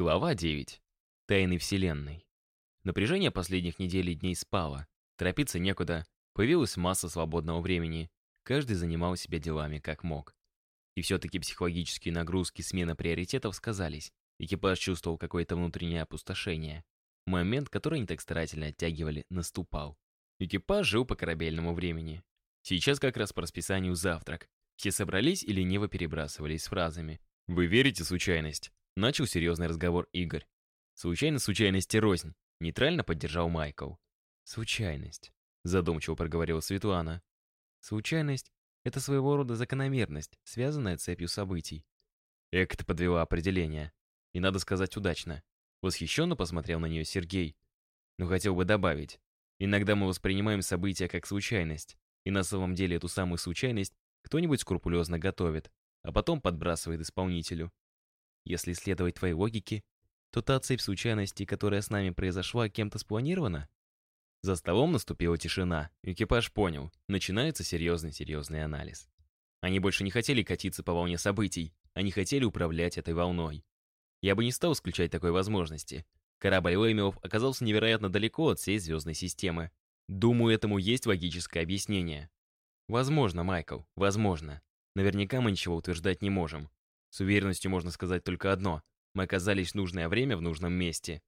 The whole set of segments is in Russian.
Глава 9. Тайны Вселенной. Напряжение последних недель и дней спало. Торопиться некуда. Появилась масса свободного времени. Каждый занимал себя делами как мог. И все-таки психологические нагрузки, смена приоритетов сказались. Экипаж чувствовал какое-то внутреннее опустошение. Момент, который они так старательно оттягивали, наступал. Экипаж жил по корабельному времени. Сейчас как раз по расписанию завтрак. Все собрались и лениво перебрасывались фразами. «Вы верите в случайность?» Начал серьезный разговор Игорь. «Случайность случайности рознь», — нейтрально поддержал Майкл. «Случайность», — задумчиво проговорила Светлана. «Случайность — это своего рода закономерность, связанная цепью событий». Эк-то подвела определение. И, надо сказать, удачно. Восхищенно посмотрел на нее Сергей. Но хотел бы добавить. Иногда мы воспринимаем события как случайность, и на самом деле эту самую случайность кто-нибудь скрупулезно готовит, а потом подбрасывает исполнителю. Если следовать твоей логике, то та цепь случайностей, которая с нами произошла, кем-то спланирована? За столом наступила тишина. Экипаж понял, начинается серьезный-серьезный анализ. Они больше не хотели катиться по волне событий, они хотели управлять этой волной. Я бы не стал исключать такой возможности. Корабль Леймелов оказался невероятно далеко от всей звездной системы. Думаю, этому есть логическое объяснение. Возможно, Майкл, возможно. Наверняка мы ничего утверждать не можем. С уверенностью можно сказать только одно. Мы оказались в нужное время в нужном месте.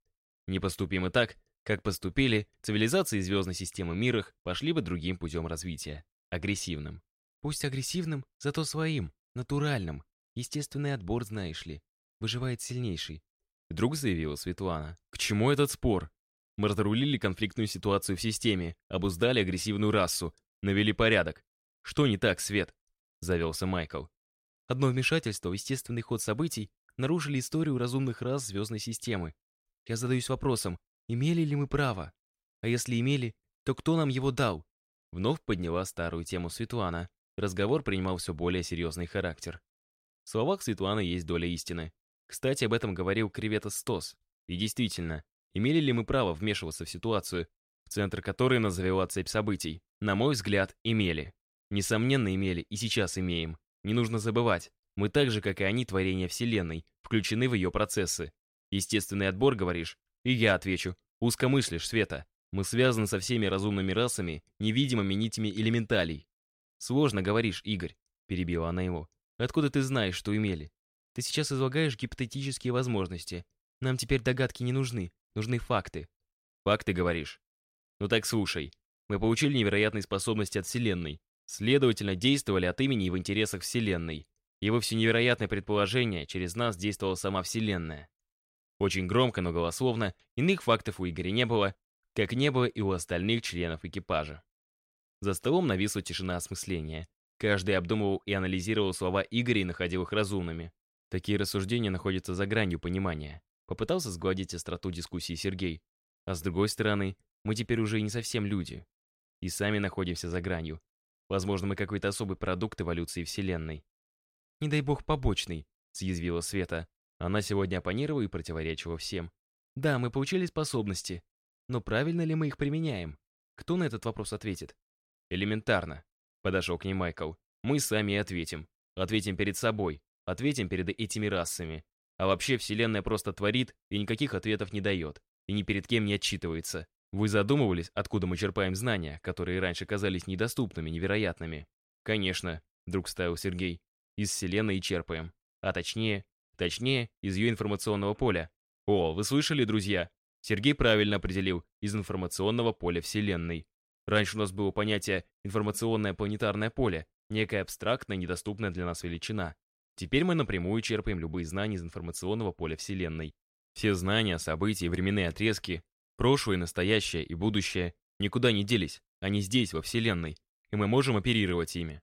Не поступим и так, как поступили, цивилизации звездной системы Мирах пошли бы другим путем развития. Агрессивным. Пусть агрессивным, зато своим, натуральным. Естественный отбор, знаешь ли. Выживает сильнейший. Вдруг заявила Светлана. К чему этот спор? Мы разрулили конфликтную ситуацию в системе, обуздали агрессивную расу, навели порядок. Что не так, Свет? Завелся Майкл. Одно вмешательство в естественный ход событий нарушили историю разумных рас звездной системы. Я задаюсь вопросом, имели ли мы право? А если имели, то кто нам его дал? Вновь подняла старую тему Светлана. Разговор принимал все более серьезный характер. В словах Светланы есть доля истины. Кстати, об этом говорил Кревета Стос. И действительно, имели ли мы право вмешиваться в ситуацию, в центр которой нас завела цепь событий? На мой взгляд, имели. Несомненно, имели и сейчас имеем. Не нужно забывать, мы так же, как и они, творения Вселенной, включены в ее процессы. Естественный отбор, говоришь? И я отвечу. Узко мыслишь, Света. Мы связаны со всеми разумными расами, невидимыми нитями элементалей. Сложно говоришь, Игорь, перебила она его. Откуда ты знаешь, что имели? Ты сейчас излагаешь гипотетические возможности. Нам теперь догадки не нужны, нужны факты. Факты, говоришь? Ну так слушай. Мы получили невероятные способности от Вселенной. Следовательно, действовали от имени и в интересах Вселенной. И вовсе невероятное предположение, через нас действовала сама Вселенная. Очень громко, но голословно, иных фактов у Игоря не было, как не было и у остальных членов экипажа. За столом нависла тишина осмысления. Каждый обдумывал и анализировал слова Игоря и находил их разумными. Такие рассуждения находятся за гранью понимания. Попытался сгладить остроту дискуссии Сергей. А с другой стороны, мы теперь уже не совсем люди. И сами находимся за гранью. Возможно, мы какой-то особый продукт эволюции Вселенной. «Не дай бог побочный», — съязвила Света. Она сегодня оппонировала и противоречила всем. «Да, мы получили способности. Но правильно ли мы их применяем? Кто на этот вопрос ответит?» «Элементарно», — подошел к ней Майкл. «Мы сами ответим. Ответим перед собой. Ответим перед этими расами. А вообще Вселенная просто творит и никаких ответов не дает. И ни перед кем не отчитывается. Вы задумывались, откуда мы черпаем знания, которые раньше казались недоступными, невероятными? Конечно, вдруг ставил Сергей. Из Вселенной черпаем. А точнее, точнее, из ее информационного поля. О, вы слышали, друзья? Сергей правильно определил, из информационного поля Вселенной. Раньше у нас было понятие «информационное планетарное поле», некая абстрактная, недоступная для нас величина. Теперь мы напрямую черпаем любые знания из информационного поля Вселенной. Все знания, события временные отрезки Прошлое, настоящее и будущее никуда не делись, они здесь, во Вселенной, и мы можем оперировать ими.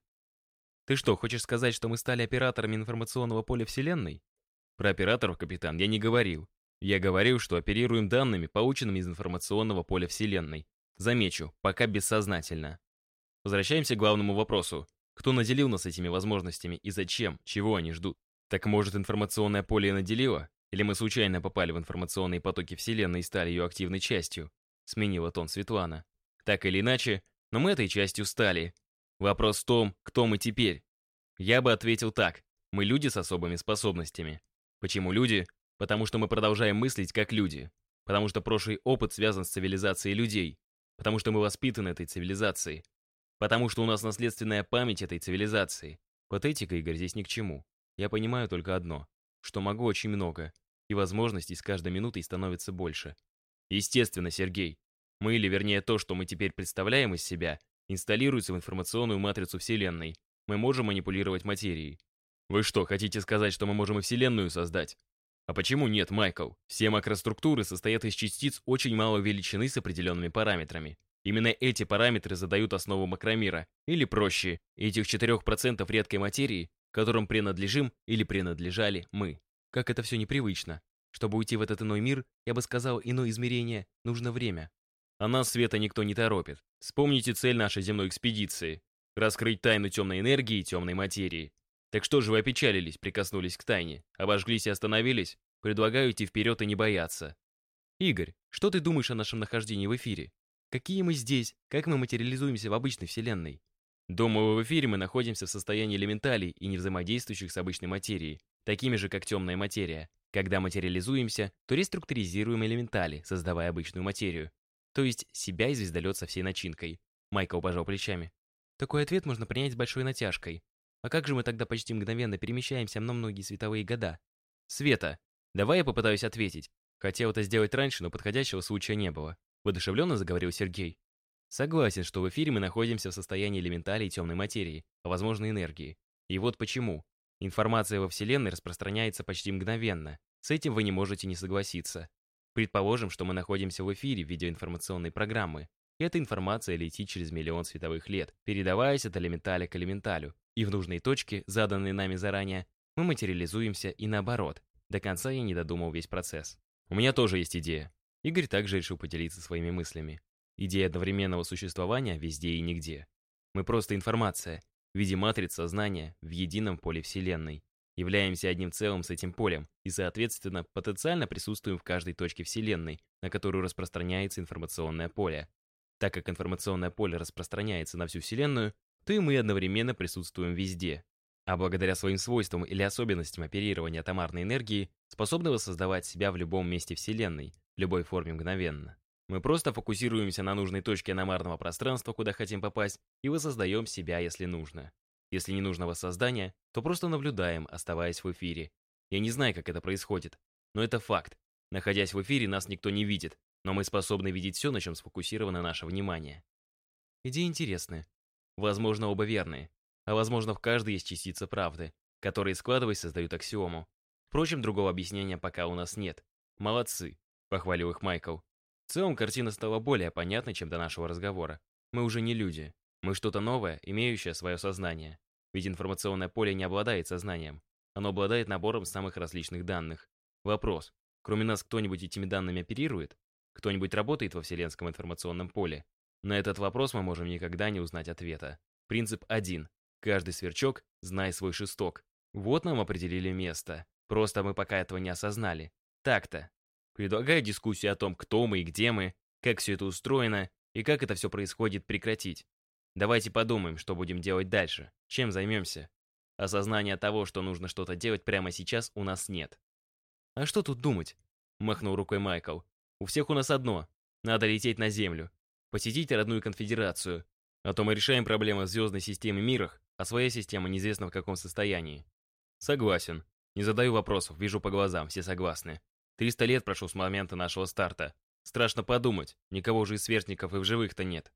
Ты что, хочешь сказать, что мы стали операторами информационного поля Вселенной? Про операторов, капитан, я не говорил. Я говорил, что оперируем данными, полученными из информационного поля Вселенной. Замечу, пока бессознательно. Возвращаемся к главному вопросу. Кто наделил нас этими возможностями и зачем, чего они ждут? Так может информационное поле и наделило? Или мы случайно попали в информационные потоки Вселенной и стали ее активной частью? Сменила тон Светлана. Так или иначе, но мы этой частью стали. Вопрос в том, кто мы теперь. Я бы ответил так. Мы люди с особыми способностями. Почему люди? Потому что мы продолжаем мыслить как люди. Потому что прошлый опыт связан с цивилизацией людей. Потому что мы воспитаны этой цивилизацией. Потому что у нас наследственная память этой цивилизации. Патетика, Игорь, здесь ни к чему. Я понимаю только одно, что могу очень много, и возможностей с каждой минутой становится больше. Естественно, Сергей. Мы, или вернее то, что мы теперь представляем из себя, инсталируется в информационную матрицу Вселенной. Мы можем манипулировать материей. Вы что, хотите сказать, что мы можем и Вселенную создать? А почему нет, Майкл? Все макроструктуры состоят из частиц очень малой величины с определенными параметрами. Именно эти параметры задают основу макромира, или проще, этих 4% редкой материи, которым принадлежим или принадлежали мы. Как это все непривычно. Чтобы уйти в этот иной мир, я бы сказал, иное измерение, нужно время. А нас света никто не торопит. Вспомните цель нашей земной экспедиции. Раскрыть тайну темной энергии и темной материи. Так что же вы опечалились, прикоснулись к тайне? Обожглись и остановились? Предлагаю идти вперед и не бояться. Игорь, что ты думаешь о нашем нахождении в эфире? Какие мы здесь? Как мы материализуемся в обычной вселенной? Думаю, в эфире мы находимся в состоянии элементалей и не взаимодействующих с обычной материей, такими же, как темная материя. Когда материализуемся, то реструктуризируем элементали, создавая обычную материю. То есть себя и звездолет со всей начинкой. Майкл пожал плечами. Такой ответ можно принять с большой натяжкой. А как же мы тогда почти мгновенно перемещаемся на многие световые года? Света, давай я попытаюсь ответить. Хотел это сделать раньше, но подходящего случая не было. Воодушевленно заговорил Сергей. Согласен, что в эфире мы находимся в состоянии элементалей темной материи, а возможно энергии. И вот почему. Информация во Вселенной распространяется почти мгновенно. С этим вы не можете не согласиться. Предположим, что мы находимся в эфире видеоинформационной программы. Эта информация летит через миллион световых лет, передаваясь от элементаля к элементалю. И в нужной точке, заданной нами заранее, мы материализуемся и наоборот. До конца я не додумал весь процесс. У меня тоже есть идея. Игорь также решил поделиться своими мыслями. Идея одновременного существования везде и нигде. Мы просто информация, в виде матриц сознания в едином поле Вселенной. Являемся одним целым с этим полем и, соответственно, потенциально присутствуем в каждой точке Вселенной, на которую распространяется информационное поле. Так как информационное поле распространяется на всю Вселенную, то и мы одновременно присутствуем везде. А благодаря своим свойствам или особенностям оперирования атомарной энергии, способны воссоздавать себя в любом месте Вселенной, в любой форме мгновенно. Мы просто фокусируемся на нужной точке аномарного пространства, куда хотим попасть, и воссоздаем себя, если нужно. Если не нужно воссоздания, то просто наблюдаем, оставаясь в эфире. Я не знаю, как это происходит, но это факт. Находясь в эфире, нас никто не видит, но мы способны видеть все, на чем сфокусировано наше внимание. Идеи интересные. Возможно, оба верные. А возможно, в каждой есть частица правды, которые, складываясь, создают аксиому. Впрочем, другого объяснения пока у нас нет. Молодцы, похвалил их Майкл. В целом, картина стала более понятной, чем до нашего разговора. Мы уже не люди. Мы что-то новое, имеющее свое сознание. Ведь информационное поле не обладает сознанием. Оно обладает набором самых различных данных. Вопрос. Кроме нас кто-нибудь этими данными оперирует? Кто-нибудь работает во вселенском информационном поле? На этот вопрос мы можем никогда не узнать ответа. Принцип один. Каждый сверчок – знай свой шесток. Вот нам определили место. Просто мы пока этого не осознали. Так-то. Предлагаю дискуссию о том, кто мы и где мы, как все это устроено и как это все происходит прекратить. Давайте подумаем, что будем делать дальше, чем займемся. Осознания того, что нужно что-то делать прямо сейчас, у нас нет. «А что тут думать?» — махнул рукой Майкл. «У всех у нас одно. Надо лететь на Землю. Посетить родную конфедерацию. А то мы решаем проблемы в звездной системе мирах, а своя система неизвестно в каком состоянии». «Согласен. Не задаю вопросов, вижу по глазам, все согласны. Триста лет прошло с момента нашего старта. Страшно подумать, никого же из сверстников и в живых-то нет.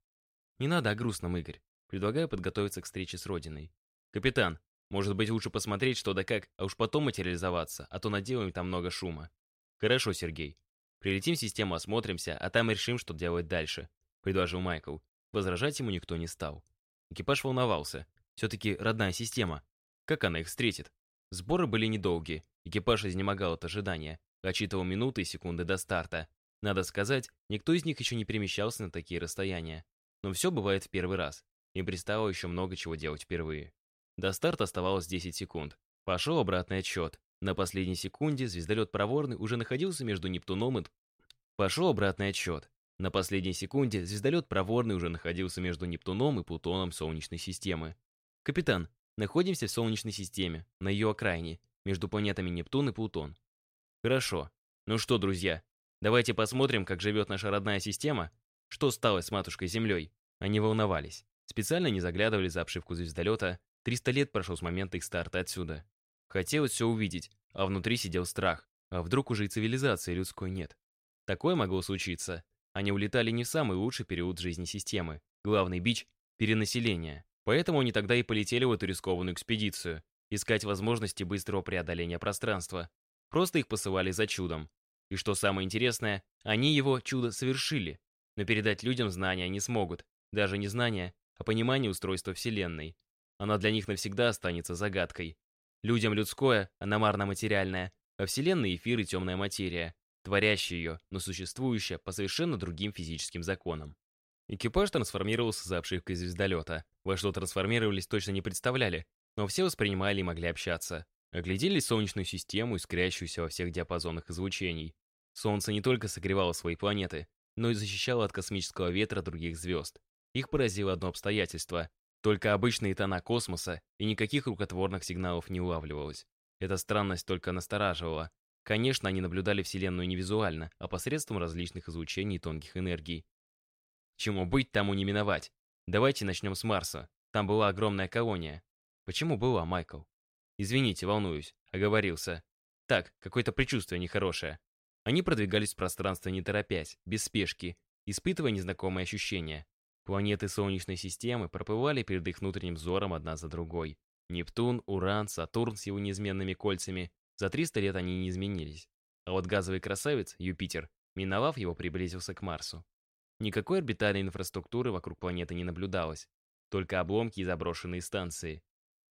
Не надо о грустном, Игорь. Предлагаю подготовиться к встрече с Родиной. Капитан, может быть лучше посмотреть что да как, а уж потом материализоваться, а то наделаем там много шума. Хорошо, Сергей. Прилетим в систему, осмотримся, а там решим, что делать дальше, предложил Майкл. Возражать ему никто не стал. Экипаж волновался. Все-таки родная система. Как она их встретит? Сборы были недолгие. Экипаж изнемогал от ожидания. Отчитывал минуты и секунды до старта. Надо сказать, никто из них еще не перемещался на такие расстояния. Но все бывает в первый раз. Им предстояло еще много чего делать впервые. До старта оставалось 10 секунд. Пошел обратный отсчет. На последней секунде звездолет «Проворный» уже находился между Нептуном и... Пошел обратный отсчет. На последней секунде звездолет «Проворный» уже находился между Нептуном и Плутоном Солнечной системы. «Капитан, находимся в Солнечной системе, на ее окраине, между планетами Нептун и Плутон». Хорошо. Ну что, друзья, давайте посмотрим, как живет наша родная система. Что стало с матушкой Землей? Они волновались. Специально не заглядывали за обшивку звездолета. 300 лет прошло с момента их старта отсюда. Хотелось все увидеть, а внутри сидел страх. А вдруг уже и цивилизации людской нет? Такое могло случиться. Они улетали не в самый лучший период жизни системы. Главный бич — перенаселение. Поэтому они тогда и полетели в эту рискованную экспедицию. Искать возможности быстрого преодоления пространства. Просто их посылали за чудом. И что самое интересное, они его чудо совершили. Но передать людям знания не смогут. Даже не знания, а понимание устройства Вселенной. Она для них навсегда останется загадкой. Людям людское, аномарно-материальное, а Вселенной эфир и темная материя, творящая ее, но существующая по совершенно другим физическим законам. Экипаж трансформировался за обшивкой звездолета. Во что трансформировались точно не представляли, но все воспринимали и могли общаться. Оглядели Солнечную систему, искрящуюся во всех диапазонах излучений. Солнце не только согревало свои планеты, но и защищало от космического ветра других звезд. Их поразило одно обстоятельство. Только обычные тона космоса и никаких рукотворных сигналов не улавливалось. Эта странность только настораживала. Конечно, они наблюдали Вселенную не визуально, а посредством различных излучений и тонких энергий. Чему быть, тому не миновать. Давайте начнем с Марса. Там была огромная колония. Почему была, Майкл? Извините, волнуюсь. Оговорился. Так, какое-то предчувствие нехорошее. Они продвигались в пространство не торопясь, без спешки, испытывая незнакомые ощущения. Планеты Солнечной системы проплывали перед их внутренним взором одна за другой. Нептун, Уран, Сатурн с его неизменными кольцами. За 300 лет они не изменились. А вот газовый красавец, Юпитер, миновав его, приблизился к Марсу. Никакой орбитальной инфраструктуры вокруг планеты не наблюдалось. Только обломки и заброшенные станции.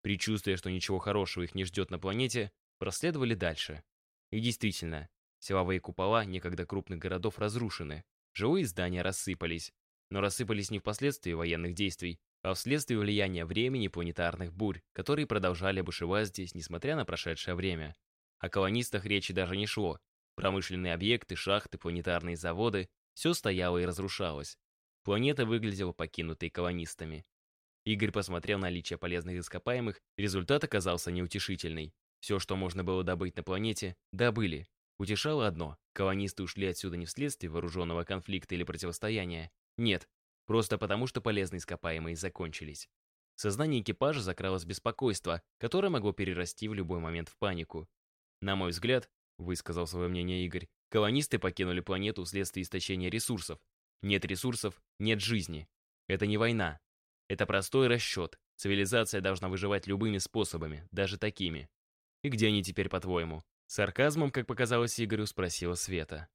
Причувствуя, что ничего хорошего их не ждет на планете, проследовали дальше. И действительно, силовые купола некогда крупных городов разрушены, жилые здания рассыпались. Но рассыпались не впоследствии военных действий, а вследствие влияния времени планетарных бурь, которые продолжали бушевать здесь, несмотря на прошедшее время. О колонистах речи даже не шло. Промышленные объекты, шахты, планетарные заводы — все стояло и разрушалось. Планета выглядела покинутой колонистами. Игорь посмотрел на наличие полезных ископаемых, результат оказался неутешительный. Все, что можно было добыть на планете, добыли. Утешало одно — колонисты ушли отсюда не вследствие вооруженного конфликта или противостояния. Нет, Просто потому, что полезные ископаемые закончились. В сознании экипажа закралось беспокойство, которое могло перерасти в любой момент в панику. На мой взгляд, высказал свое мнение Игорь, колонисты покинули планету вследствие истощения ресурсов. Нет ресурсов, нет жизни. Это не война. Это простой расчет. Цивилизация должна выживать любыми способами, даже такими. И где они теперь, по-твоему? Сарказмом, как показалось Игорю, спросила Света.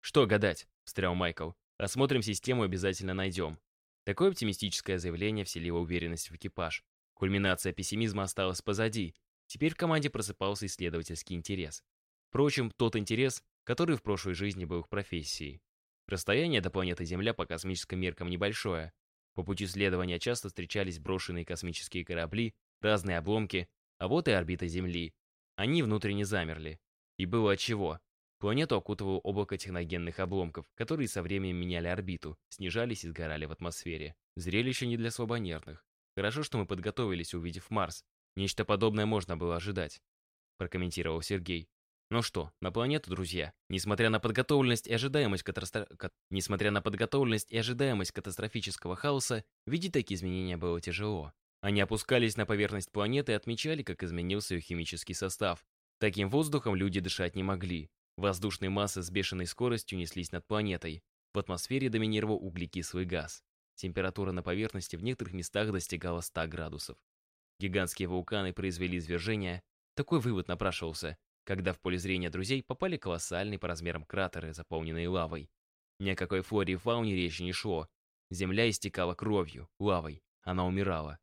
«Что гадать?» — встрял Майкл. Осмотрим систему обязательно найдем. Такое оптимистическое заявление вселило уверенность в экипаж. Кульминация пессимизма осталась позади. Теперь в команде просыпался исследовательский интерес. Впрочем, тот интерес, который в прошлой жизни был их профессией. Расстояние до планеты Земля по космическим меркам небольшое. По пути следования часто встречались брошенные космические корабли, разные обломки, а вот и орбита Земли. Они внутренне замерли. И было отчего. Планету окутывало облако техногенных обломков, которые со временем меняли орбиту, снижались и сгорали в атмосфере. Зрелище не для слабонервных. Хорошо, что мы подготовились, увидев Марс. Нечто подобное можно было ожидать, прокомментировал Сергей. Ну что, на планету, друзья. Несмотря на подготовленность и ожидаемость катастро... Несмотря на подготовленность и ожидаемость катастрофического хаоса, видеть такие изменения было тяжело. Они опускались на поверхность планеты и отмечали, как изменился ее химический состав. Таким воздухом люди дышать не могли. Воздушные массы с бешеной скоростью неслись над планетой. В атмосфере доминировал углекислый газ. Температура на поверхности в некоторых местах достигала 100 градусов. Гигантские вулканы произвели извержения. Такой вывод напрашивался, когда в поле зрения друзей попали колоссальные по размерам кратеры, заполненные лавой. Ни о какой флоре и фауне речи не шло. Земля истекала кровью, лавой. Она умирала.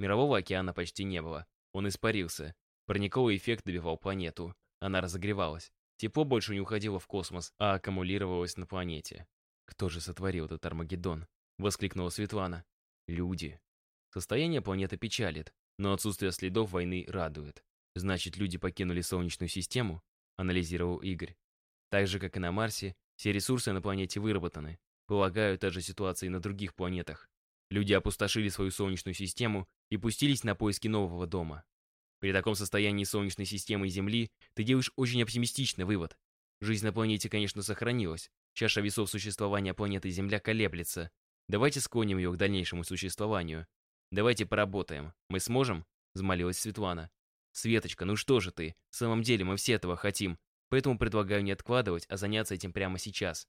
Мирового океана почти не было. Он испарился. Парниковый эффект добивал планету. Она разогревалась. Тепло больше не уходило в космос, а аккумулировалось на планете. «Кто же сотворил этот Армагеддон?» — воскликнула Светлана. «Люди». Состояние планеты печалит, но отсутствие следов войны радует. Значит, люди покинули Солнечную систему? Анализировал Игорь. Так же, как и на Марсе, все ресурсы на планете выработаны. Полагаю, та же ситуация и на других планетах. Люди опустошили свою Солнечную систему и пустились на поиски нового дома. При таком состоянии Солнечной системы и Земли ты делаешь очень оптимистичный вывод. Жизнь на планете, конечно, сохранилась. Чаша весов существования планеты Земля колеблется. Давайте склоним ее к дальнейшему существованию. Давайте поработаем. Мы сможем?» — взмолилась Светлана. «Светочка, ну что же ты? В самом деле мы все этого хотим. Поэтому предлагаю не откладывать, а заняться этим прямо сейчас».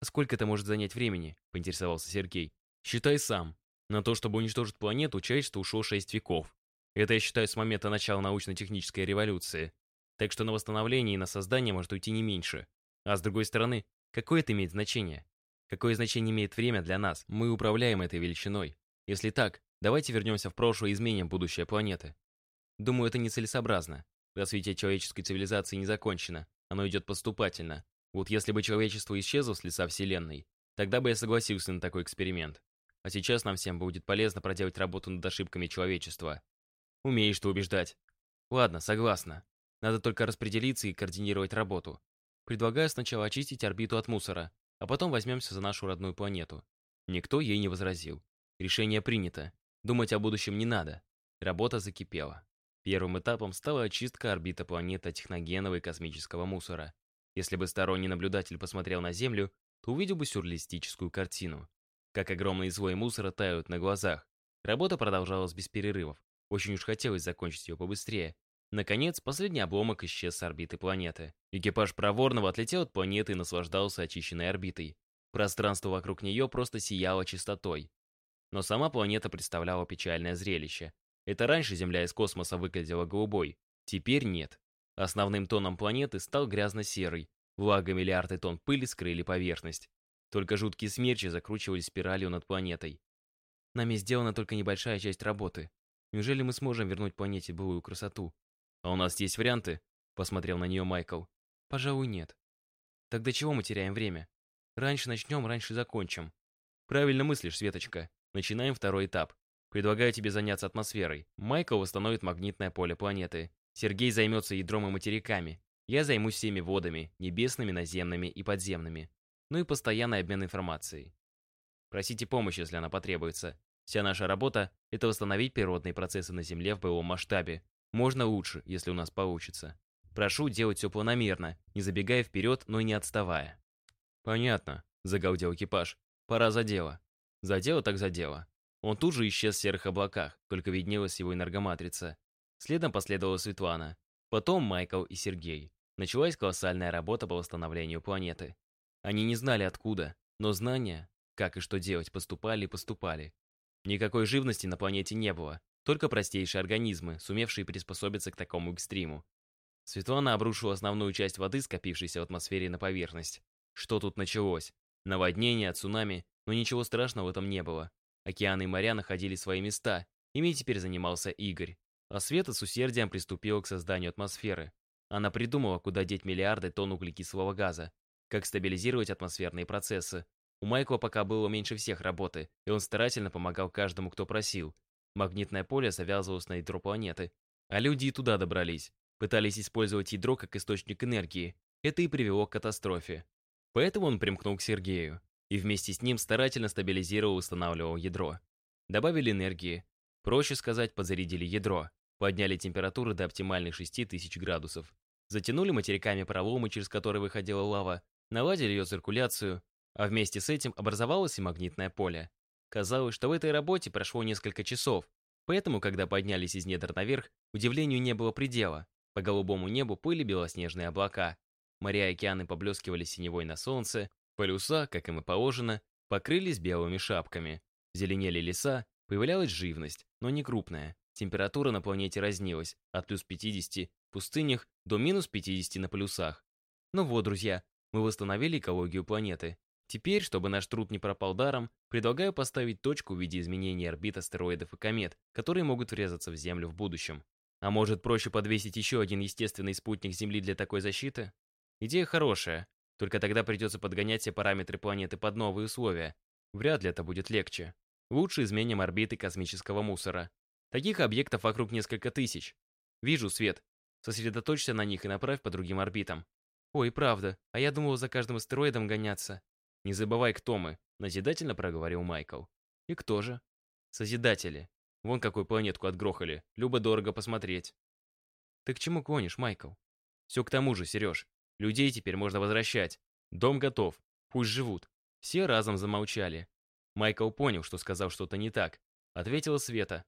«А сколько это может занять времени?» — поинтересовался Сергей. «Считай сам. На то, чтобы уничтожить планету, человечество ушло шесть веков. Это я считаю с момента начала научно-технической революции. Так что на восстановление и на создание может уйти не меньше. А с другой стороны, какое это имеет значение? Какое значение имеет время для нас? Мы управляем этой величиной. Если так, давайте вернемся в прошлое и изменим будущее планеты. Думаю, это нецелесообразно. Развитие человеческой цивилизации не закончено. Оно идет поступательно. Вот если бы человечество исчезло с лица Вселенной, тогда бы я согласился на такой эксперимент. А сейчас нам всем будет полезно проделать работу над ошибками человечества. Умеешь ты убеждать. Ладно, согласна. Надо только распределиться и координировать работу. Предлагаю сначала очистить орбиту от мусора, а потом возьмемся за нашу родную планету. Никто ей не возразил. Решение принято. Думать о будущем не надо. Работа закипела. Первым этапом стала очистка орбиты планеты техногенного и космического мусора. Если бы сторонний наблюдатель посмотрел на Землю, то увидел бы сюрреалистическую картину как огромные слои мусора тают на глазах. Работа продолжалась без перерывов. Очень уж хотелось закончить ее побыстрее. Наконец, последний обломок исчез с орбиты планеты. Экипаж проворного отлетел от планеты и наслаждался очищенной орбитой. Пространство вокруг нее просто сияло чистотой. Но сама планета представляла печальное зрелище. Это раньше Земля из космоса выглядела голубой. Теперь нет. Основным тоном планеты стал грязно-серый. Влага миллиарды тонн пыли скрыли поверхность. Только жуткие смерчи закручивались спиралью над планетой. Нами сделана только небольшая часть работы. Неужели мы сможем вернуть планете былую красоту? А у нас есть варианты? Посмотрел на нее Майкл. Пожалуй, нет. Тогда чего мы теряем время? Раньше начнем, раньше закончим. Правильно мыслишь, Светочка. Начинаем второй этап. Предлагаю тебе заняться атмосферой. Майкл восстановит магнитное поле планеты. Сергей займется ядром и материками. Я займусь всеми водами, небесными, наземными и подземными ну и постоянный обмен информацией. Просите помощи, если она потребуется. Вся наша работа — это восстановить природные процессы на Земле в боевом масштабе. Можно лучше, если у нас получится. Прошу делать все планомерно, не забегая вперед, но и не отставая. Понятно, загаудел экипаж. Пора за дело. За дело так за дело. Он тут же исчез в серых облаках, только виднелась его энергоматрица. Следом последовала Светлана. Потом Майкл и Сергей. Началась колоссальная работа по восстановлению планеты. Они не знали откуда, но знания, как и что делать, поступали и поступали. Никакой живности на планете не было, только простейшие организмы, сумевшие приспособиться к такому экстриму. Светлана обрушила основную часть воды, скопившейся в атмосфере, на поверхность. Что тут началось? Наводнение, цунами, но ничего страшного в этом не было. Океаны и моря находили свои места, ими теперь занимался Игорь. А Света с усердием приступила к созданию атмосферы. Она придумала, куда деть миллиарды тонн углекислого газа, как стабилизировать атмосферные процессы. У Майкла пока было меньше всех работы, и он старательно помогал каждому, кто просил. Магнитное поле завязывалось на ядро планеты. А люди и туда добрались. Пытались использовать ядро как источник энергии. Это и привело к катастрофе. Поэтому он примкнул к Сергею. И вместе с ним старательно стабилизировал и устанавливал ядро. Добавили энергии. Проще сказать, подзарядили ядро. Подняли температуру до оптимальных 6000 градусов. Затянули материками проломы, через которые выходила лава, наладили ее циркуляцию, а вместе с этим образовалось и магнитное поле. Казалось, что в этой работе прошло несколько часов, поэтому, когда поднялись из недр наверх, удивлению не было предела. По голубому небу плыли белоснежные облака. Моря и океаны поблескивали синевой на солнце, полюса, как им и положено, покрылись белыми шапками. Зеленели леса, появлялась живность, но не крупная. Температура на планете разнилась от плюс 50 в пустынях до минус 50 на полюсах. Ну вот, друзья, мы восстановили экологию планеты. Теперь, чтобы наш труд не пропал даром, предлагаю поставить точку в виде изменения орбит астероидов и комет, которые могут врезаться в Землю в будущем. А может проще подвесить еще один естественный спутник Земли для такой защиты? Идея хорошая, только тогда придется подгонять все параметры планеты под новые условия. Вряд ли это будет легче. Лучше изменим орбиты космического мусора. Таких объектов вокруг несколько тысяч. Вижу свет. Сосредоточься на них и направь по другим орбитам. «Ой, правда, а я думал за каждым астероидом гоняться». «Не забывай, кто мы», — назидательно проговорил Майкл. «И кто же?» «Созидатели. Вон какую планетку отгрохали. Любо-дорого посмотреть». «Ты к чему клонишь, Майкл?» «Все к тому же, Сереж. Людей теперь можно возвращать. Дом готов. Пусть живут. Все разом замолчали. Майкл понял, что сказал что-то не так. Ответила Света.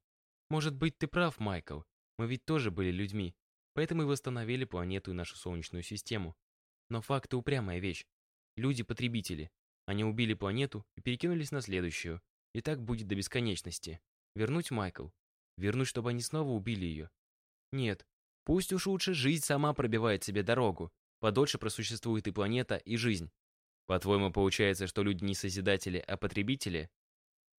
«Может быть, ты прав, Майкл. Мы ведь тоже были людьми. Поэтому и восстановили планету и нашу Солнечную систему. Но факты упрямая вещь. Люди — потребители. Они убили планету и перекинулись на следующую. И так будет до бесконечности. Вернуть Майкл. Вернуть, чтобы они снова убили ее. Нет. Пусть уж лучше жизнь сама пробивает себе дорогу. Подольше просуществует и планета, и жизнь. По-твоему, получается, что люди не созидатели, а потребители?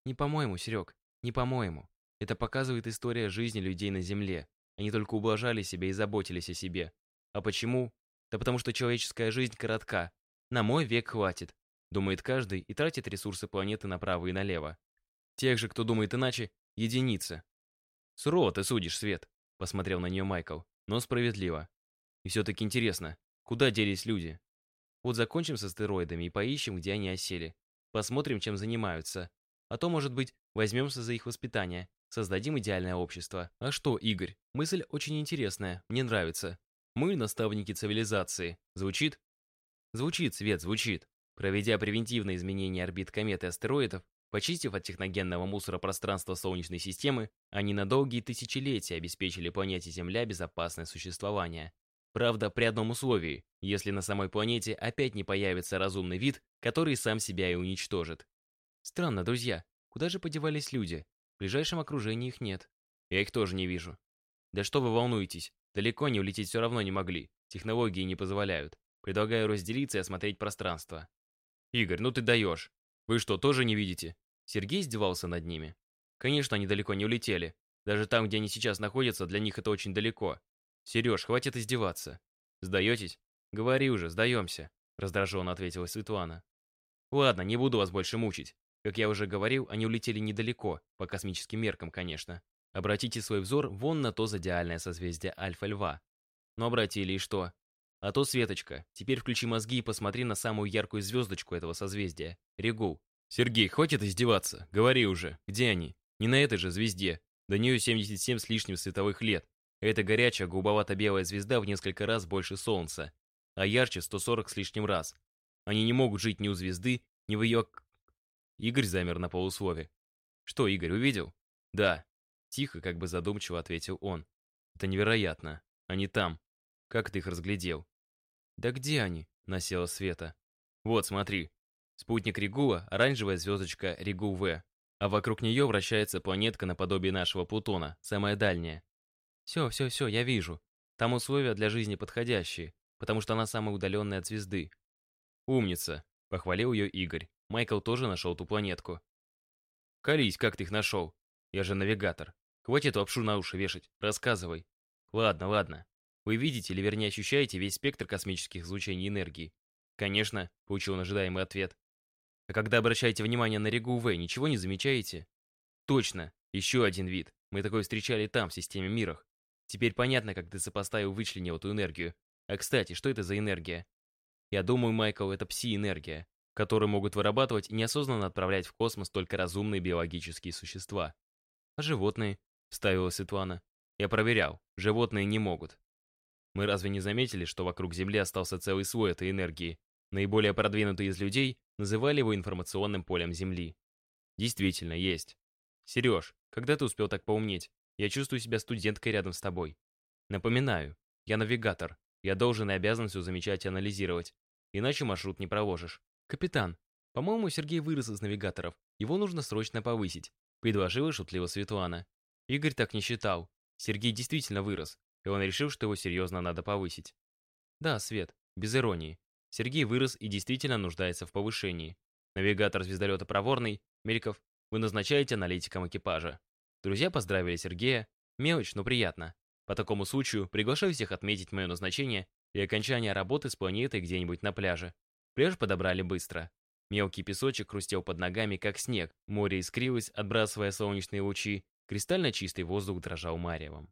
Не по-моему, Серег, не по-моему. Это показывает история жизни людей на Земле. Они только ублажали себя и заботились о себе. А почему? Да потому что человеческая жизнь коротка. На мой век хватит. Думает каждый и тратит ресурсы планеты направо и налево. Тех же, кто думает иначе, единицы. Сурово ты судишь, Свет, посмотрел на нее Майкл, но справедливо. И все-таки интересно, куда делись люди? Вот закончим с астероидами и поищем, где они осели. Посмотрим, чем занимаются. А то, может быть, возьмемся за их воспитание. Создадим идеальное общество. А что, Игорь? Мысль очень интересная, мне нравится. Мы наставники цивилизации. Звучит? Звучит, Свет, звучит. Проведя превентивные изменения орбит комет и астероидов, почистив от техногенного мусора пространство Солнечной системы, они на долгие тысячелетия обеспечили планете Земля безопасное существование. Правда, при одном условии, если на самой планете опять не появится разумный вид, который сам себя и уничтожит. Странно, друзья, куда же подевались люди? В ближайшем окружении их нет. Я их тоже не вижу. Да что вы волнуетесь? Далеко не улететь все равно не могли. Технологии не позволяют. Предлагаю разделиться и осмотреть пространство. Игорь, ну ты даешь. Вы что, тоже не видите? Сергей издевался над ними. Конечно, они далеко не улетели. Даже там, где они сейчас находятся, для них это очень далеко. Сереж, хватит издеваться. Сдаетесь? Говори уже, сдаемся, раздраженно ответила Светлана. Ладно, не буду вас больше мучить. Как я уже говорил, они улетели недалеко, по космическим меркам, конечно. Обратите свой взор вон на то зодиальное созвездие Альфа-Льва. Но обратили и что? А то, Светочка, теперь включи мозги и посмотри на самую яркую звездочку этого созвездия — Регул. Сергей, хватит издеваться. Говори уже, где они? Не на этой же звезде. До нее 77 с лишним световых лет. Это горячая голубовато-белая звезда в несколько раз больше Солнца, а ярче 140 с лишним раз. Они не могут жить ни у звезды, ни в ее... Игорь замер на полуслове. «Что, Игорь, увидел?» «Да». Тихо, как бы задумчиво ответил он. «Это невероятно. Они там. Как ты их разглядел?» «Да где они?» — насела Света. «Вот, смотри. Спутник Регула — оранжевая звездочка Регул-В, а вокруг нее вращается планетка наподобие нашего Плутона, самая дальняя. Все, все, все, я вижу. Там условия для жизни подходящие, потому что она самая удаленная от звезды. Умница, похвалил ее Игорь. Майкл тоже нашел ту планетку. Колись, как ты их нашел? Я же навигатор. Хватит лапшу на уши вешать, рассказывай. Ладно, ладно. Вы видите или вернее ощущаете весь спектр космических излучений энергии? Конечно, получил он ожидаемый ответ. А когда обращаете внимание на Регу В, ничего не замечаете? Точно, еще один вид. Мы такой встречали там, в системе мирах. Теперь понятно, как ты сопоставил вычленил эту энергию. А кстати, что это за энергия? Я думаю, Майкл, это пси-энергия, которую могут вырабатывать и неосознанно отправлять в космос только разумные биологические существа. А животные? Вставила Светлана. Я проверял, животные не могут. Мы разве не заметили, что вокруг Земли остался целый слой этой энергии? Наиболее продвинутые из людей называли его информационным полем Земли. Действительно, есть. Сереж, когда ты успел так поумнеть? Я чувствую себя студенткой рядом с тобой. Напоминаю, я навигатор. Я должен и обязан все замечать и анализировать. Иначе маршрут не проложишь. Капитан, по-моему, Сергей вырос из навигаторов. Его нужно срочно повысить. Предложила шутливо Светлана. Игорь так не считал. Сергей действительно вырос, и он решил, что его серьезно надо повысить. Да, Свет, без иронии. Сергей вырос и действительно нуждается в повышении. Навигатор звездолета проворный, Мельков, вы назначаете аналитиком экипажа. Друзья поздравили Сергея. Мелочь, но приятно. По такому случаю приглашаю всех отметить мое назначение и окончание работы с планетой где-нибудь на пляже. Пляж подобрали быстро. Мелкий песочек хрустел под ногами, как снег. Море искрилось, отбрасывая солнечные лучи. Кристально чистый воздух дрожал маревом.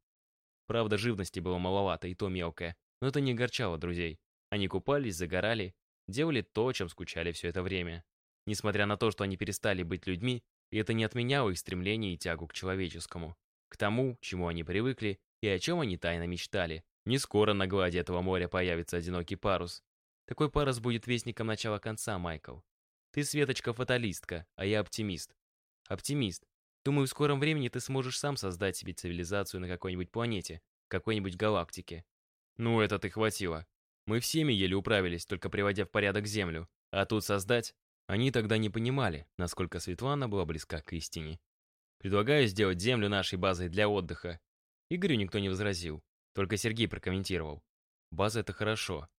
Правда, живности было маловато, и то мелкое. Но это не огорчало друзей. Они купались, загорали, делали то, чем скучали все это время. Несмотря на то, что они перестали быть людьми, и это не отменяло их стремление и тягу к человеческому, к тому, чему они привыкли и о чем они тайно мечтали. Не скоро на глади этого моря появится одинокий парус. Такой парус будет вестником начала конца, Майкл. Ты, Светочка-фаталистка, а я оптимист. Оптимист. Думаю, в скором времени ты сможешь сам создать себе цивилизацию на какой-нибудь планете, какой-нибудь галактике. Ну, это ты хватило. Мы всеми еле управились, только приводя в порядок Землю. А тут создать... Они тогда не понимали, насколько Светлана была близка к истине. Предлагаю сделать Землю нашей базой для отдыха. Игорю никто не возразил, только Сергей прокомментировал. База — это хорошо.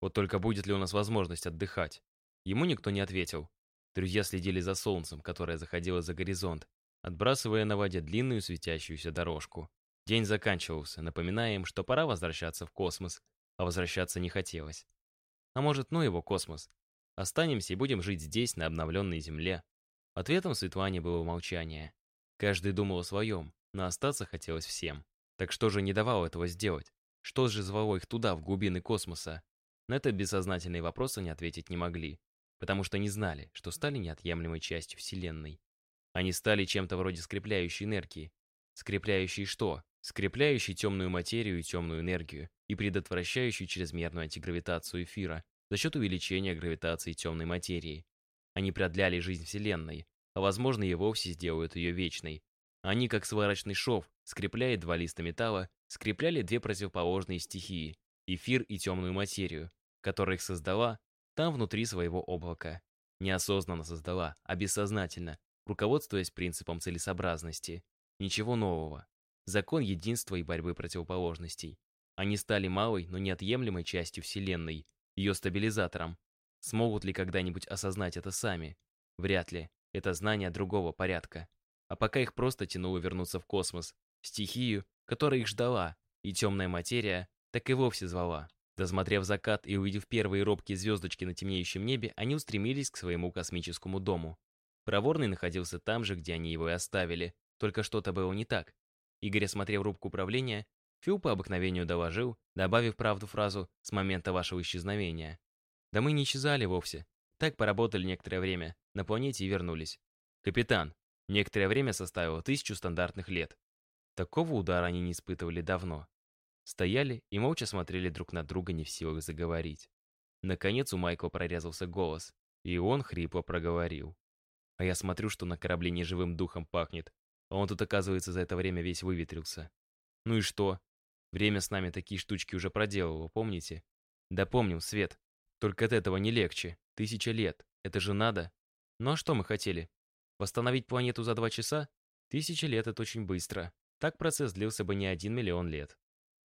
Вот только будет ли у нас возможность отдыхать? Ему никто не ответил. Друзья следили за солнцем, которое заходило за горизонт, отбрасывая на воде длинную светящуюся дорожку. День заканчивался, напоминая им, что пора возвращаться в космос, а возвращаться не хотелось. А может, ну его космос. Останемся и будем жить здесь, на обновленной Земле. Ответом Светлане было молчание. Каждый думал о своем, но остаться хотелось всем. Так что же не давало этого сделать? Что же звало их туда, в глубины космоса? На этот бессознательный вопрос они ответить не могли, потому что не знали, что стали неотъемлемой частью Вселенной. Они стали чем-то вроде скрепляющей энергии. Скрепляющей что? Скрепляющей темную материю и темную энергию и предотвращающей чрезмерную антигравитацию эфира за счет увеличения гравитации темной материи. Они продляли жизнь Вселенной, а возможно и вовсе сделают ее вечной. Они, как сварочный шов, скрепляя два листа металла, скрепляли две противоположные стихии — эфир и темную материю, которая их создала там внутри своего облака. Неосознанно создала, а бессознательно, руководствуясь принципом целесообразности. Ничего нового. Закон единства и борьбы противоположностей. Они стали малой, но неотъемлемой частью Вселенной, ее стабилизатором. Смогут ли когда-нибудь осознать это сами? Вряд ли. Это знание другого порядка. А пока их просто тянуло вернуться в космос, стихию, которая их ждала, и темная материя так и вовсе звала. Досмотрев закат и увидев первые робкие звездочки на темнеющем небе, они устремились к своему космическому дому. Проворный находился там же, где они его и оставили, только что-то было не так. Игорь, осмотрев рубку управления, Фил по обыкновению доложил, добавив правду фразу «с момента вашего исчезновения». Да мы не исчезали вовсе. Так поработали некоторое время, на планете и вернулись. Капитан, некоторое время составило тысячу стандартных лет. Такого удара они не испытывали давно. Стояли и молча смотрели друг на друга, не в силах заговорить. Наконец у Майкла прорезался голос, и он хрипло проговорил. А я смотрю, что на корабле неживым духом пахнет, а он тут, оказывается, за это время весь выветрился. Ну и что? Время с нами такие штучки уже проделывало, помните? Да помним, Свет. Только от этого не легче. Тысяча лет. Это же надо. Ну а что мы хотели? Восстановить планету за два часа? Тысяча лет — это очень быстро. Так процесс длился бы не один миллион лет.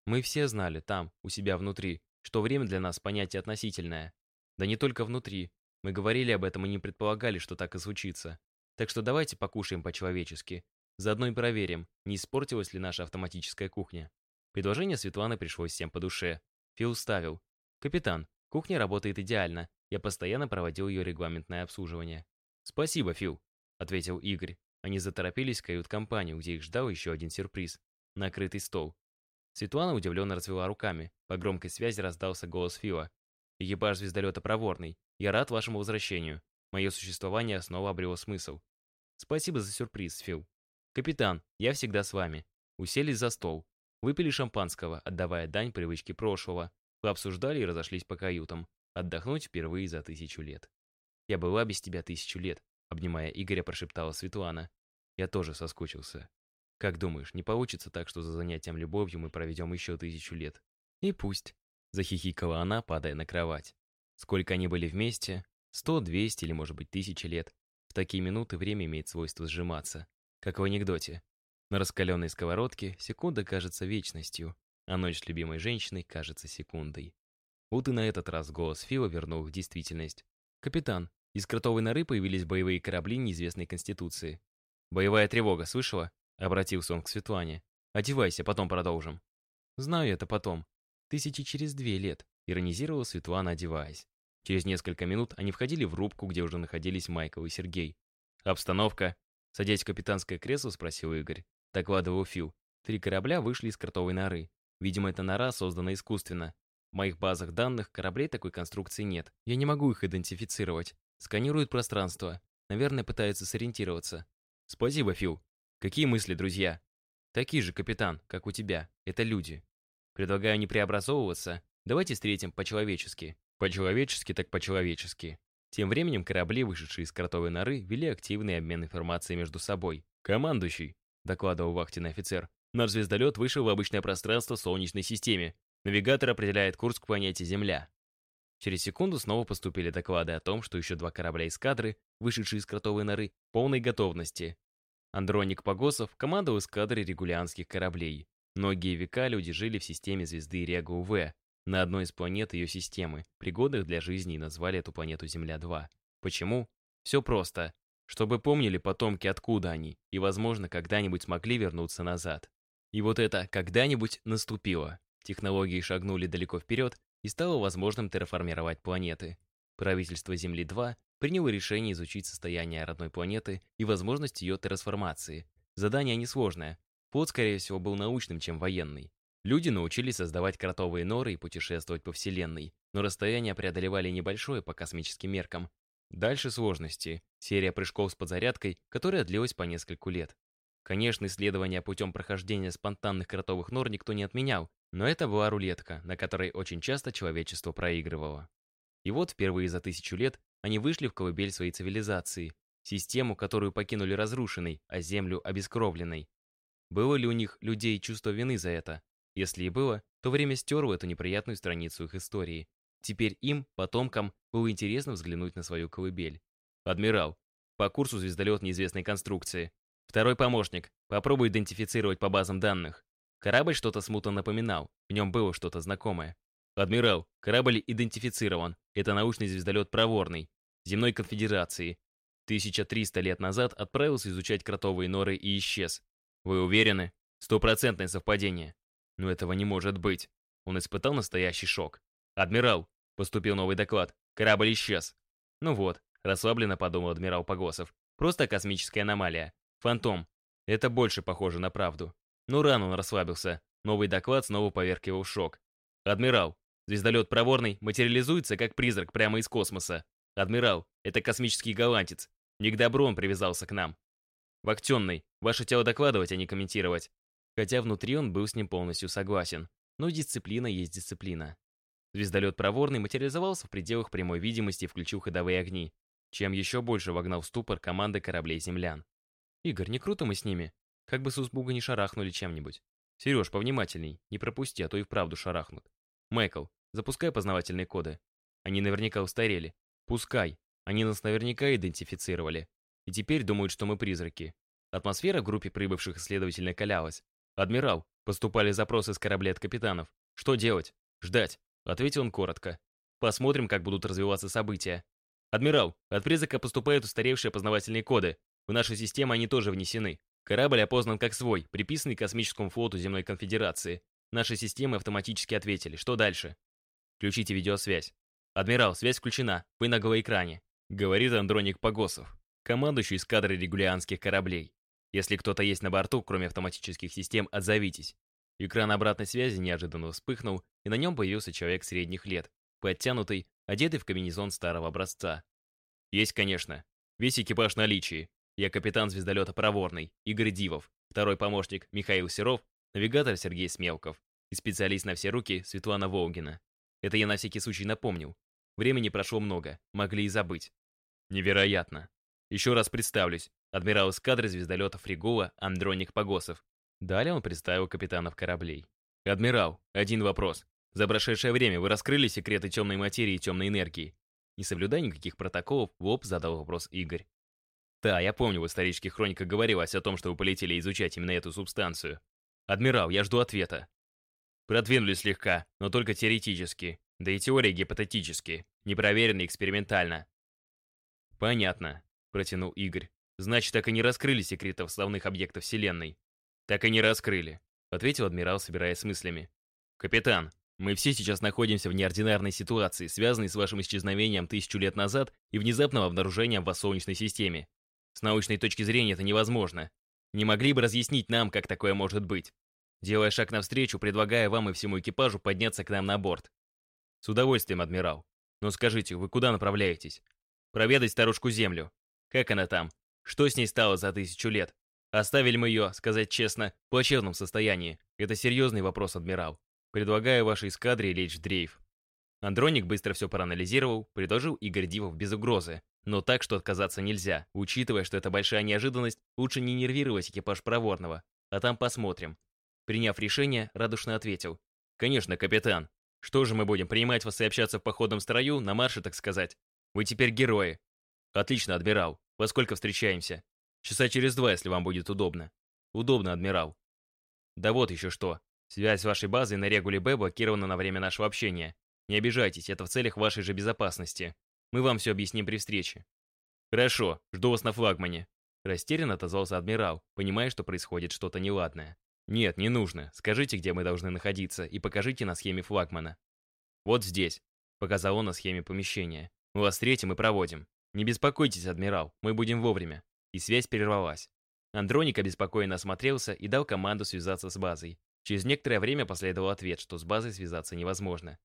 Мы все знали там, у себя внутри, что время для нас понятие относительное. Да не только внутри. Мы говорили об этом и не предполагали, что так и случится. Так что давайте покушаем по-человечески. Заодно и проверим, не испортилась ли наша автоматическая кухня. Предложение Светланы пришлось всем по душе. Фил ставил. «Капитан, кухня работает идеально. Я постоянно проводил ее регламентное обслуживание». «Спасибо, Фил», — ответил Игорь. Они заторопились в кают-компанию, где их ждал еще один сюрприз. Накрытый стол. Светлана удивленно развела руками. По громкой связи раздался голос Фила. «Экипаж звездолета проворный. Я рад вашему возвращению. Мое существование снова обрело смысл. Спасибо за сюрприз, Фил. Капитан, я всегда с вами. Уселись за стол. Выпили шампанского, отдавая дань привычке прошлого. Пообсуждали и разошлись по каютам. Отдохнуть впервые за тысячу лет. «Я была без тебя тысячу лет», — обнимая Игоря, прошептала Светлана. «Я тоже соскучился. Как думаешь, не получится так, что за занятием любовью мы проведем еще тысячу лет?» «И пусть», — захихикала она, падая на кровать. Сколько они были вместе? Сто, двести или, может быть, тысячи лет. В такие минуты время имеет свойство сжиматься. Как в анекдоте. На раскаленной сковородке секунда кажется вечностью, а ночь с любимой женщиной кажется секундой. Вот и на этот раз голос Фила вернул их в действительность. «Капитан, из кротовой норы появились боевые корабли неизвестной конституции. «Боевая тревога, слышала?» — обратился он к Светлане. «Одевайся, потом продолжим». «Знаю это потом. Тысячи через две лет», — иронизировала Светлана, одеваясь. Через несколько минут они входили в рубку, где уже находились Майкл и Сергей. «Обстановка?» Садясь в капитанское кресло, спросил Игорь. Докладывал Фил. Три корабля вышли из кротовой норы. Видимо, эта нора создана искусственно. В моих базах данных кораблей такой конструкции нет. Я не могу их идентифицировать. Сканируют пространство. Наверное, пытаются сориентироваться. Спасибо, Фил. Какие мысли, друзья? Такие же, капитан, как у тебя. Это люди. Предлагаю не преобразовываться. Давайте встретим по-человечески. По-человечески так по-человечески. Тем временем корабли, вышедшие из кротовой норы, вели активный обмен информацией между собой. «Командующий», — докладывал вахтенный офицер, «наш звездолет вышел в обычное пространство Солнечной системе. Навигатор определяет курс к планете Земля». Через секунду снова поступили доклады о том, что еще два корабля эскадры, вышедшие из кротовой норы, в полной готовности. Андроник Погосов командовал эскадрой регулянских кораблей. Многие века люди жили в системе звезды Рега-УВ, на одной из планет ее системы, пригодных для жизни, и назвали эту планету Земля-2. Почему? Все просто. Чтобы помнили потомки, откуда они, и, возможно, когда-нибудь смогли вернуться назад. И вот это «когда-нибудь» наступило. Технологии шагнули далеко вперед, и стало возможным терраформировать планеты. Правительство Земли-2 приняло решение изучить состояние родной планеты и возможность ее трансформации. Задание несложное. Флот, скорее всего, был научным, чем военный. Люди научились создавать кротовые норы и путешествовать по Вселенной, но расстояние преодолевали небольшое по космическим меркам. Дальше сложности. Серия прыжков с подзарядкой, которая длилась по нескольку лет. Конечно, исследования путем прохождения спонтанных кротовых нор никто не отменял, но это была рулетка, на которой очень часто человечество проигрывало. И вот впервые за тысячу лет они вышли в колыбель своей цивилизации, систему, которую покинули разрушенной, а Землю обескровленной. Было ли у них людей чувство вины за это? Если и было, то время стерло эту неприятную страницу их истории. Теперь им, потомкам, было интересно взглянуть на свою колыбель. «Адмирал, по курсу звездолет неизвестной конструкции. Второй помощник, попробуй идентифицировать по базам данных. Корабль что-то смутно напоминал, в нем было что-то знакомое. «Адмирал, корабль идентифицирован. Это научный звездолет «Проворный» земной конфедерации. 1300 лет назад отправился изучать кротовые норы и исчез. Вы уверены? Стопроцентное совпадение. Но этого не может быть. Он испытал настоящий шок. «Адмирал!» — поступил новый доклад. «Корабль исчез». Ну вот, расслабленно подумал адмирал Погосов. Просто космическая аномалия. Фантом. Это больше похоже на правду. Но рано он расслабился. Новый доклад снова поверг его в шок. «Адмирал, звездолет проворный материализуется как призрак прямо из космоса. Адмирал, это космический голландец. Не к добру он привязался к нам. Вахтенный, ваше тело докладывать, а не комментировать». Хотя внутри он был с ним полностью согласен. Но дисциплина есть дисциплина. Звездолет проворный материализовался в пределах прямой видимости и включил ходовые огни, чем еще больше вогнал в ступор команды кораблей землян. «Игорь, не круто мы с ними?» Как бы с Узбуга не шарахнули чем-нибудь. Сереж, повнимательней, не пропусти, а то и вправду шарахнут. Майкл, запускай познавательные коды. Они наверняка устарели. Пускай. Они нас наверняка идентифицировали. И теперь думают, что мы призраки. Атмосфера в группе прибывших исследователей накалялась. «Адмирал, поступали запросы с корабля от капитанов. Что делать? Ждать», — ответил он коротко. «Посмотрим, как будут развиваться события». «Адмирал, от призрака поступают устаревшие познавательные коды. В нашу систему они тоже внесены. Корабль опознан как свой, приписанный космическому флоту Земной Конфедерации. Наши системы автоматически ответили. Что дальше? Включите видеосвязь. Адмирал, связь включена. Вы на голоэкране. Говорит Андроник Погосов, командующий эскадрой регулианских кораблей. Если кто-то есть на борту, кроме автоматических систем, отзовитесь. Экран обратной связи неожиданно вспыхнул, и на нем появился человек средних лет, подтянутый, одетый в комбинезон старого образца. Есть, конечно. Весь экипаж наличии. Я капитан звездолета «Проворный» Игорь Дивов, второй помощник Михаил Серов, навигатор Сергей Смелков и специалист на все руки Светлана Волгина. Это я на всякий случай напомнил. Времени прошло много, могли и забыть. Невероятно. Еще раз представлюсь. Адмирал эскадры звездолета Фригула Андроник Погосов. Далее он представил капитанов кораблей. «Адмирал, один вопрос. За прошедшее время вы раскрыли секреты темной материи и темной энергии?» Не соблюдая никаких протоколов, в лоб задал вопрос Игорь. Да, я помню, в исторических хрониках говорилось о том, что вы полетели изучать именно эту субстанцию. Адмирал, я жду ответа. Продвинулись слегка, но только теоретически. Да и теория гипотетически, непроверенная экспериментально. Понятно, протянул Игорь. Значит, так и не раскрыли секретов славных объектов Вселенной. Так и не раскрыли, ответил адмирал, собираясь с мыслями. Капитан, мы все сейчас находимся в неординарной ситуации, связанной с вашим исчезновением тысячу лет назад и внезапным обнаружением в Солнечной системе. С научной точки зрения это невозможно. Не могли бы разъяснить нам, как такое может быть? Делая шаг навстречу, предлагая вам и всему экипажу подняться к нам на борт. С удовольствием, адмирал. Но скажите, вы куда направляетесь? Проведать старушку Землю. Как она там? Что с ней стало за тысячу лет? Оставили мы ее, сказать честно, в плачевном состоянии. Это серьезный вопрос, адмирал. Предлагаю вашей эскадре лечь в дрейф. Андроник быстро все проанализировал, предложил Игорь Дивов без угрозы. Но так, что отказаться нельзя. Учитывая, что это большая неожиданность, лучше не нервировать экипаж проворного. А там посмотрим. Приняв решение, радушно ответил. «Конечно, капитан. Что же мы будем, принимать вас и общаться в походном строю, на марше, так сказать? Вы теперь герои». «Отлично, адмирал. Во сколько встречаемся?» «Часа через два, если вам будет удобно». «Удобно, адмирал». «Да вот еще что. Связь с вашей базой на регуле Б блокирована на время нашего общения. Не обижайтесь, это в целях вашей же безопасности. Мы вам все объясним при встрече». «Хорошо, жду вас на флагмане», — растерянно отозвался адмирал, понимая, что происходит что-то неладное. «Нет, не нужно. Скажите, где мы должны находиться, и покажите на схеме флагмана». «Вот здесь», — показал он на схеме помещения. «Мы вас встретим и проводим. Не беспокойтесь, адмирал, мы будем вовремя». И связь прервалась. Андроник обеспокоенно осмотрелся и дал команду связаться с базой. Через некоторое время последовал ответ, что с базой связаться невозможно.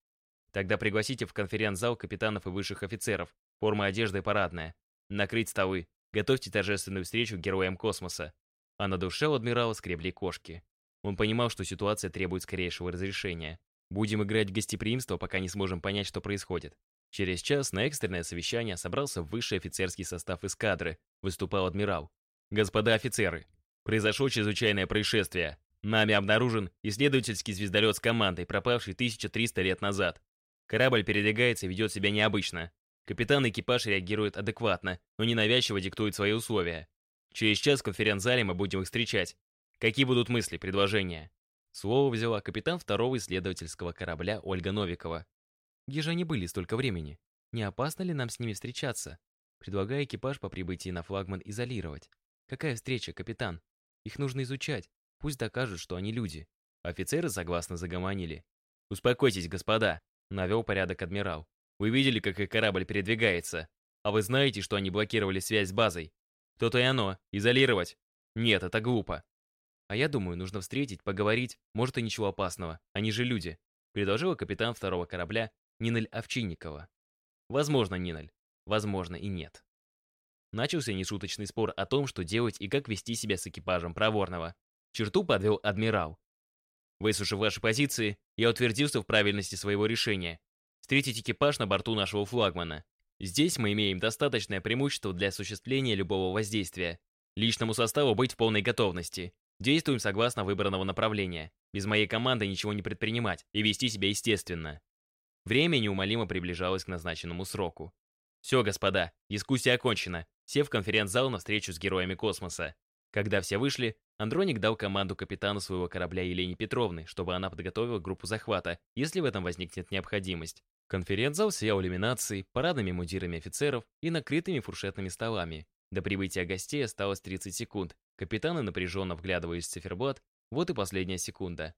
Тогда пригласите в конференц-зал капитанов и высших офицеров. Форма одежды парадная. Накрыть столы. Готовьте торжественную встречу героям космоса. А на душе у адмирала скребли кошки. Он понимал, что ситуация требует скорейшего разрешения. Будем играть в гостеприимство, пока не сможем понять, что происходит. Через час на экстренное совещание собрался высший офицерский состав эскадры. Выступал адмирал. «Господа офицеры, произошло чрезвычайное происшествие. Нами обнаружен исследовательский звездолет с командой, пропавший 1300 лет назад. Корабль передвигается и ведет себя необычно. Капитан и экипаж реагируют адекватно, но ненавязчиво диктуют свои условия. Через час в конференц-зале мы будем их встречать. Какие будут мысли, предложения?» Слово взяла капитан второго исследовательского корабля Ольга Новикова. «Где же они были столько времени? Не опасно ли нам с ними встречаться? Предлагаю экипаж по прибытии на флагман изолировать. Какая встреча, капитан? Их нужно изучать. Пусть докажут, что они люди». Офицеры согласно загомонили. «Успокойтесь, господа. Навел порядок адмирал. Вы видели, как их корабль передвигается? А вы знаете, что они блокировали связь с базой? То-то и оно. Изолировать? Нет, это глупо. А я думаю, нужно встретить, поговорить, может и ничего опасного. Они же люди. Предложила капитан второго корабля Нинель Овчинникова. Возможно, Нинель. Возможно и нет. Начался нешуточный спор о том, что делать и как вести себя с экипажем проворного. Черту подвел адмирал. Выслушав ваши позиции, я утвердился в правильности своего решения. Встретить экипаж на борту нашего флагмана. Здесь мы имеем достаточное преимущество для осуществления любого воздействия. Личному составу быть в полной готовности. Действуем согласно выбранного направления. Без моей команды ничего не предпринимать и вести себя естественно. Время неумолимо приближалось к назначенному сроку. Все, господа, дискуссия окончена. Все в конференц-зал на встречу с героями космоса. Когда все вышли, Андроник дал команду капитану своего корабля Елене Петровны, чтобы она подготовила группу захвата, если в этом возникнет необходимость. Конференц-зал сиял иллюминацией, парадными мундирами офицеров и накрытыми фуршетными столами. До прибытия гостей осталось 30 секунд. Капитаны напряженно вглядывались в циферблат. Вот и последняя секунда.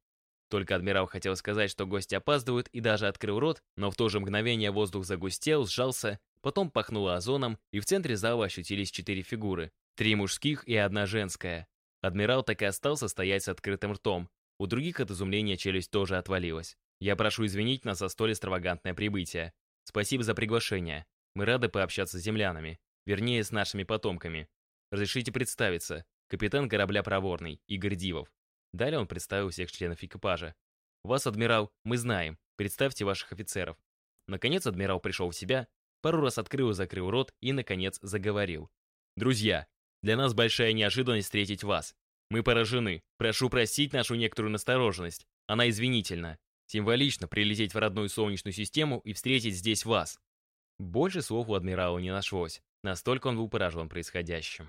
Только адмирал хотел сказать, что гости опаздывают, и даже открыл рот, но в то же мгновение воздух загустел, сжался, потом пахнуло озоном, и в центре зала ощутились четыре фигуры. Три мужских и одна женская. Адмирал так и остался стоять с открытым ртом. У других от изумления челюсть тоже отвалилась. Я прошу извинить нас за столь экстравагантное прибытие. Спасибо за приглашение. Мы рады пообщаться с землянами. Вернее, с нашими потомками. Разрешите представиться. Капитан корабля «Проворный» Игорь Дивов. Далее он представил всех членов экипажа. «Вас, адмирал, мы знаем. Представьте ваших офицеров». Наконец адмирал пришел в себя, пару раз открыл и закрыл рот и, наконец, заговорил. «Друзья, для нас большая неожиданность встретить вас. Мы поражены. Прошу простить нашу некоторую настороженность. Она извинительна. Символично прилететь в родную Солнечную систему и встретить здесь вас. Больше слов у адмирала не нашлось. Настолько он был поражен происходящим.